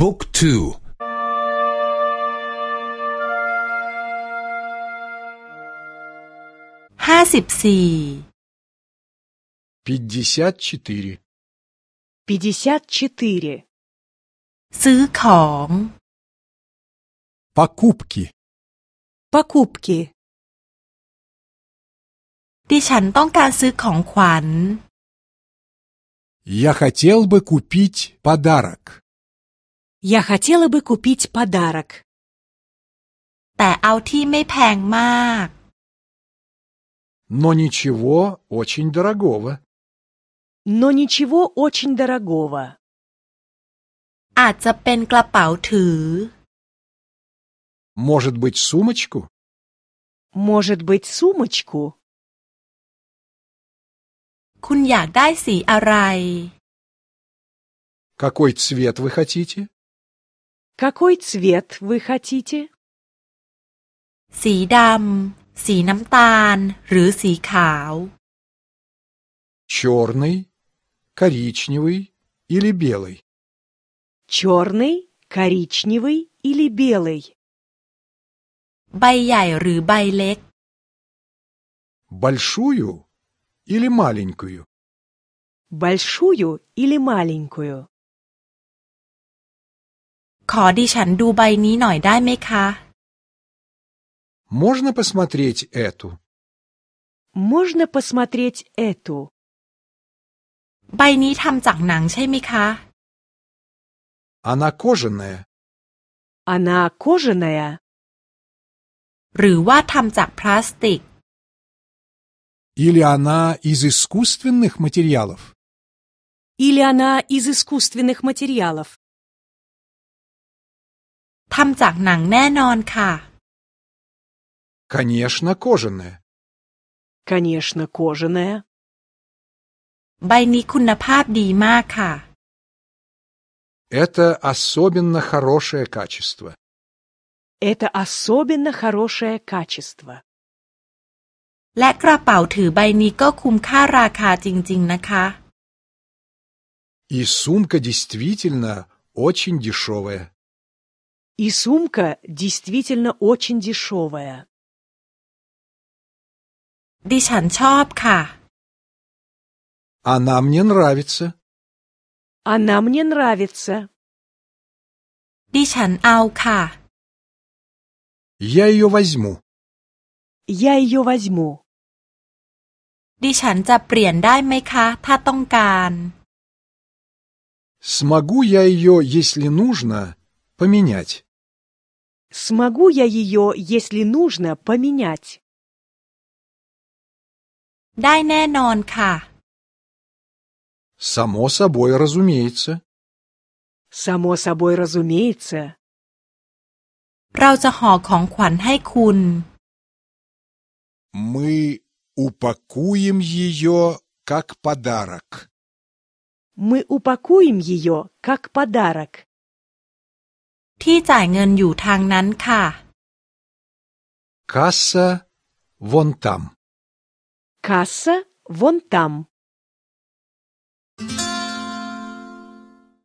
บุ๊กทูห้าสิบสี่ пятьдесят четыре, пятьдесят четыре, ซื้อของ покупки, покупки. ดิฉันต้องการซื้อของขวัญ я хотел бы купить подарок, Я хотела бы купить подарок, แต่เอาที่ไม่แพงมาก но ничего очень дорогого, но ничего очень дорогого. อาจจะเป็นกระเป๋าถือ может быть сумочку, Может быть, сумочку? คุณอยากได้สีอะไร какой цвет вы хотите, Какой цвет вы хотите? สีดำ สีน้ำตาล หรือสีขาว черный, коричневый или белый, Черный, коричневый или белый? ใบใหญ่หรือใบเล็ก большую или маленькую, Большую или маленькую? ขอดิฉันดูใบนี้หน่อยได้ไหมคะ можно посмотреть эту, Можно посмотреть эту? ใบนี้ทำจากหนังใช่ไหมคะ она кожаная, Она кожаная หรือว่าทำจากพลาสติก или она из искусственных материалов, или она из искусственных материалов? ทำจากหนังแน่นอนค่ะ конечно кожаная, Конечно, кожаная. ใบนี้คุณภาพดีมากค่ะ это особенно хорошее качество. Это особенно хорошее качество. และกระเป๋าถือใบนี้ก็คุ้มค่าราคาจริง ๆ นะคะ И сумка действительно очень дешевая. И сумка действительно очень дешевая. ดิฉันชอบค่ะ Она мне нравится. Она мне нравится. ดิฉันเอาค่ะ Я ее возьму. Я ее возьму. ดิฉันจะเปลี่ยนได้ไหมคะ ถ้าต้องการ Смогу я ее, если нужно, поменять. Смогу я ее, если нужно, поменять? ได้แน่นอนค่ะ Само собой разумеется. Само собой разумеется. เราจะห่อของขวัญให้คุณ Мы упакуем ее как подарок. Мы упакуем ее как подарок. ที่จ่ายเงินอยู่ทางนั้นค่ะ Касса вон там. Касса вон там.